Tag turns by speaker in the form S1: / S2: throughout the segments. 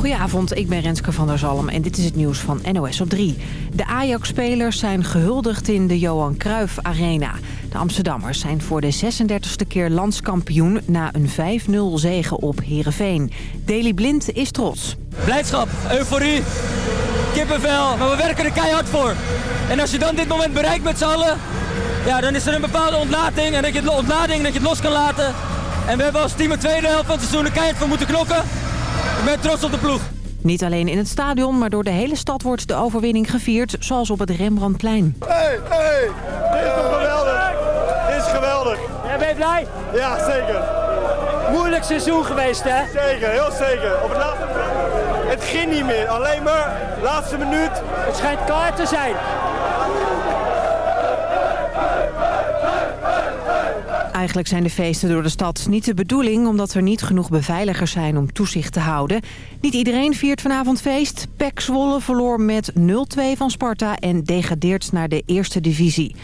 S1: Goedenavond, ik ben Renske van der Zalm en dit is het nieuws van NOS op 3. De Ajax-spelers zijn gehuldigd in de Johan Cruijff Arena. De Amsterdammers zijn voor de 36e keer landskampioen... na een 5-0 zege op Heerenveen. Daley Blind is trots.
S2: Blijdschap, euforie, kippenvel, maar we werken er keihard voor. En als je dan dit moment bereikt met z'n allen... Ja, dan is er een bepaalde ontlading en dat je, het, ontlading, dat je het los kan laten. En we hebben als team een tweede helft van het seizoen er keihard voor moeten knokken. Ik ben trots op de ploeg.
S1: Niet alleen in het stadion, maar door de hele stad wordt de overwinning gevierd, zoals op het Rembrandtplein.
S3: Hey, hey, dit is toch geweldig? Dit is geweldig.
S4: Jij bent blij?
S3: Ja, zeker.
S4: Moeilijk seizoen geweest, hè?
S3: Zeker, heel zeker. Op het laatste Het ging niet meer, alleen maar laatste minuut.
S4: Het schijnt klaar te zijn.
S1: Eigenlijk zijn de feesten door de stad niet de bedoeling... omdat er niet genoeg beveiligers zijn om toezicht te houden. Niet iedereen viert vanavond feest. PEC Zwolle verloor met 0-2 van Sparta en degradeert naar de eerste divisie.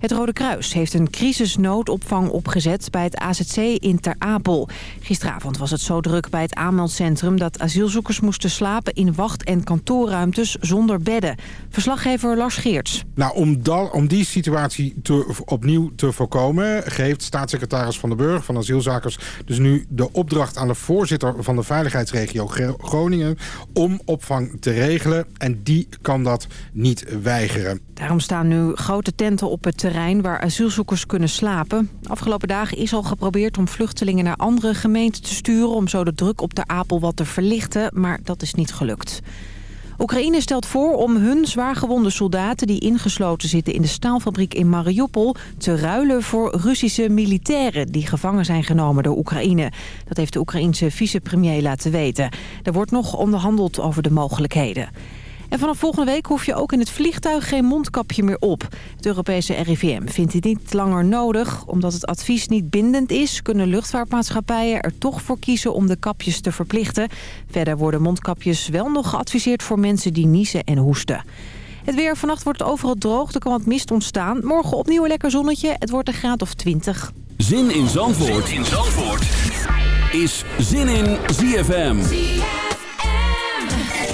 S1: Het Rode Kruis heeft een crisisnoodopvang opgezet bij het AZC in Ter Apel. Gisteravond was het zo druk bij het aanmeldcentrum dat asielzoekers moesten slapen in wacht- en kantoorruimtes zonder bedden. Verslaggever Lars Geerts.
S5: Nou, om, om die situatie te, opnieuw te voorkomen... geeft staatssecretaris Van den Burg van Asielzakers... dus nu de opdracht aan de voorzitter van de veiligheidsregio Groningen... om opvang te regelen. En die kan dat niet weigeren.
S1: Daarom staan nu grote tenten op het terrein waar asielzoekers kunnen slapen. Afgelopen dagen is al geprobeerd om vluchtelingen naar andere gemeenten te sturen... om zo de druk op de Apel wat te verlichten, maar dat is niet gelukt. Oekraïne stelt voor om hun zwaargewonde soldaten... die ingesloten zitten in de staalfabriek in Mariupol... te ruilen voor Russische militairen... die gevangen zijn genomen door Oekraïne. Dat heeft de Oekraïense vicepremier laten weten. Er wordt nog onderhandeld over de mogelijkheden. En vanaf volgende week hoef je ook in het vliegtuig geen mondkapje meer op. Het Europese RIVM vindt dit niet langer nodig. Omdat het advies niet bindend is... kunnen luchtvaartmaatschappijen er toch voor kiezen om de kapjes te verplichten. Verder worden mondkapjes wel nog geadviseerd voor mensen die niezen en hoesten. Het weer vannacht wordt overal droog, er kan wat mist ontstaan. Morgen opnieuw een lekker zonnetje, het wordt een graad of 20.
S6: Zin in Zandvoort, zin in Zandvoort. is Zin in ZFM.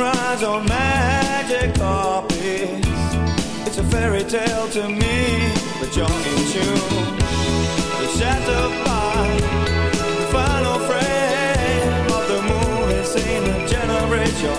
S7: rides on magic carpets. It's a fairy tale to me, but you're in tune. The shattered by the final frame of the movie scene that generates your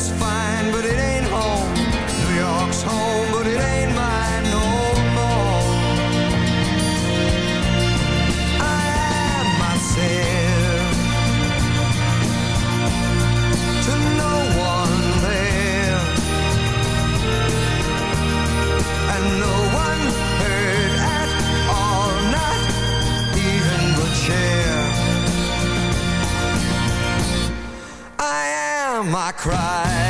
S8: just fine, but it ain't home. New York's home, but it ain't mine. cry.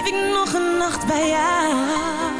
S9: Blijf ik nog een nacht bij jou?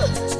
S10: 啊。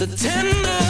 S10: the tender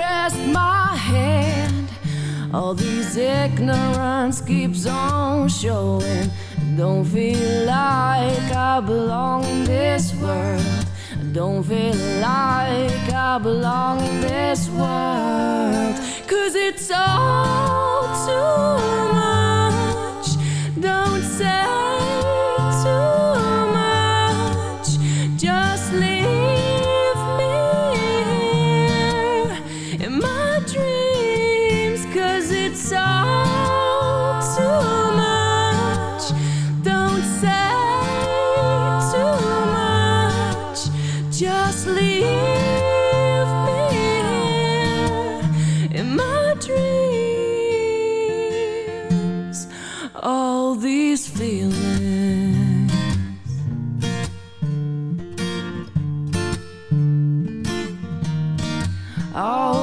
S11: all these ignorance keeps on showing. Don't feel like I belong in this world. I don't feel like I belong in this world. Cause it's all too much. Don't say too Oh.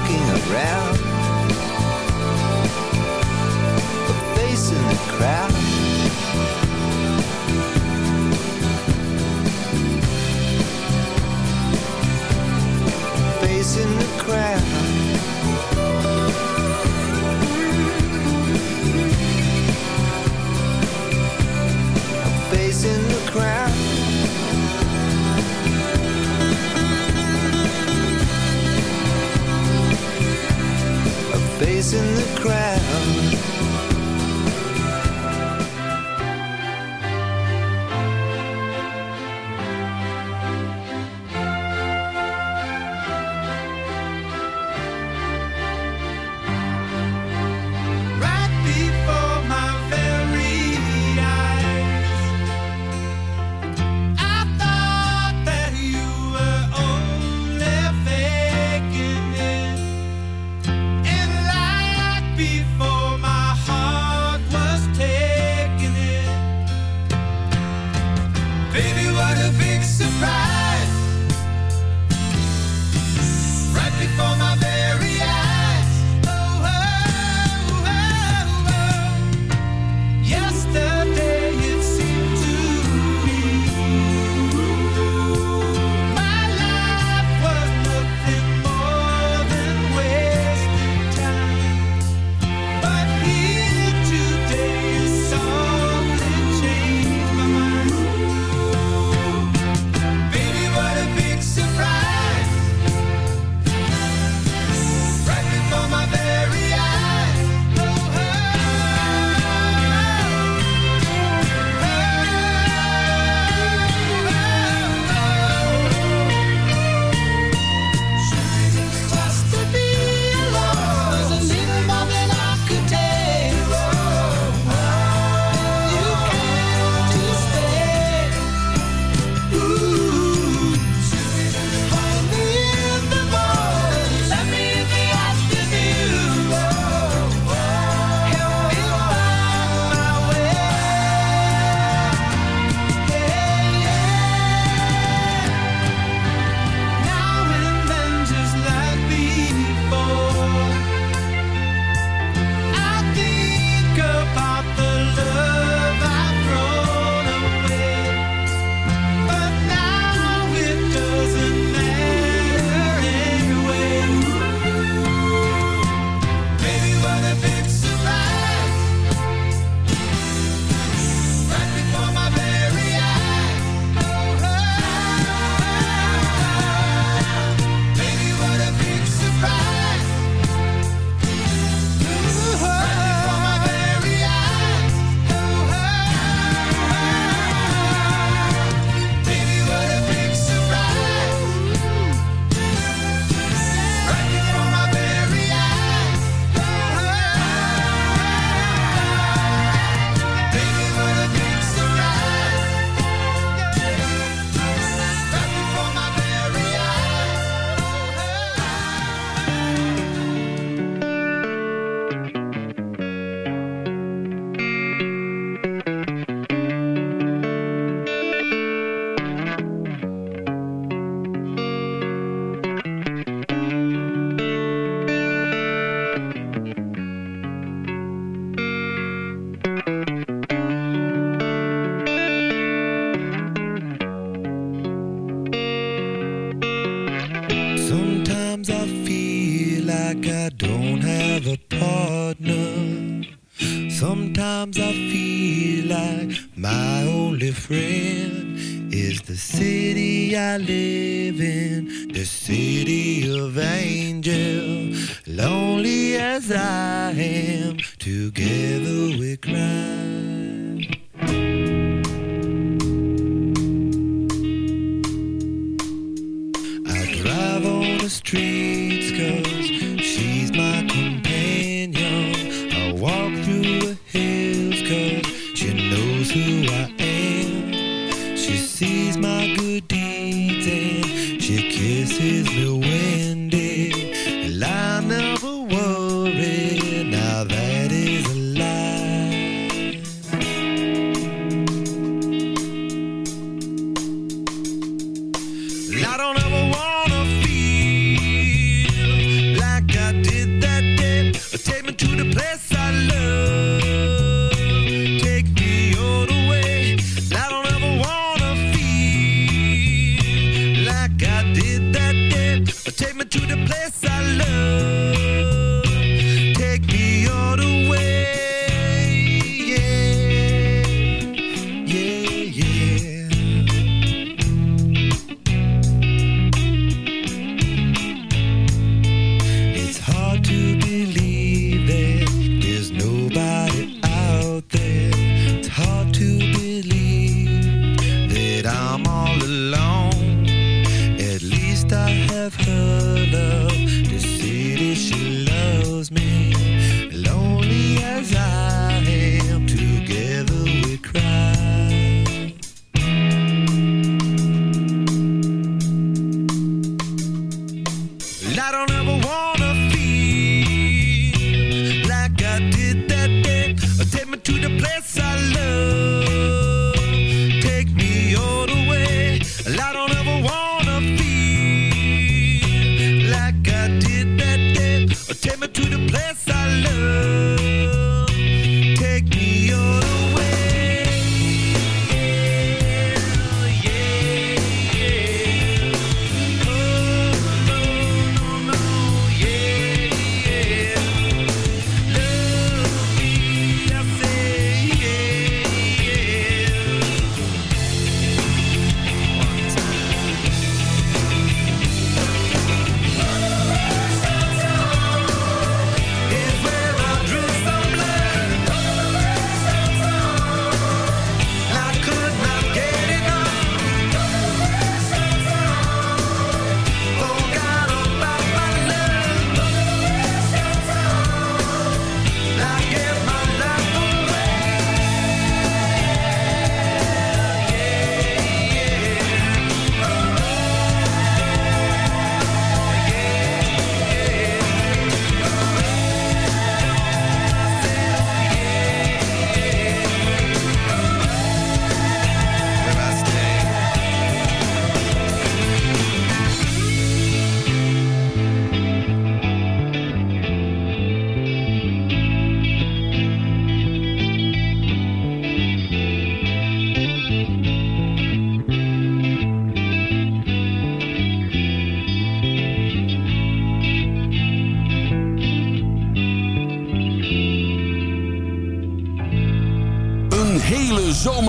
S10: walking around. A face in the crowd. Face in the crowd. in the crowd.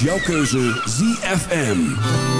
S12: Jouw keuze ZFM.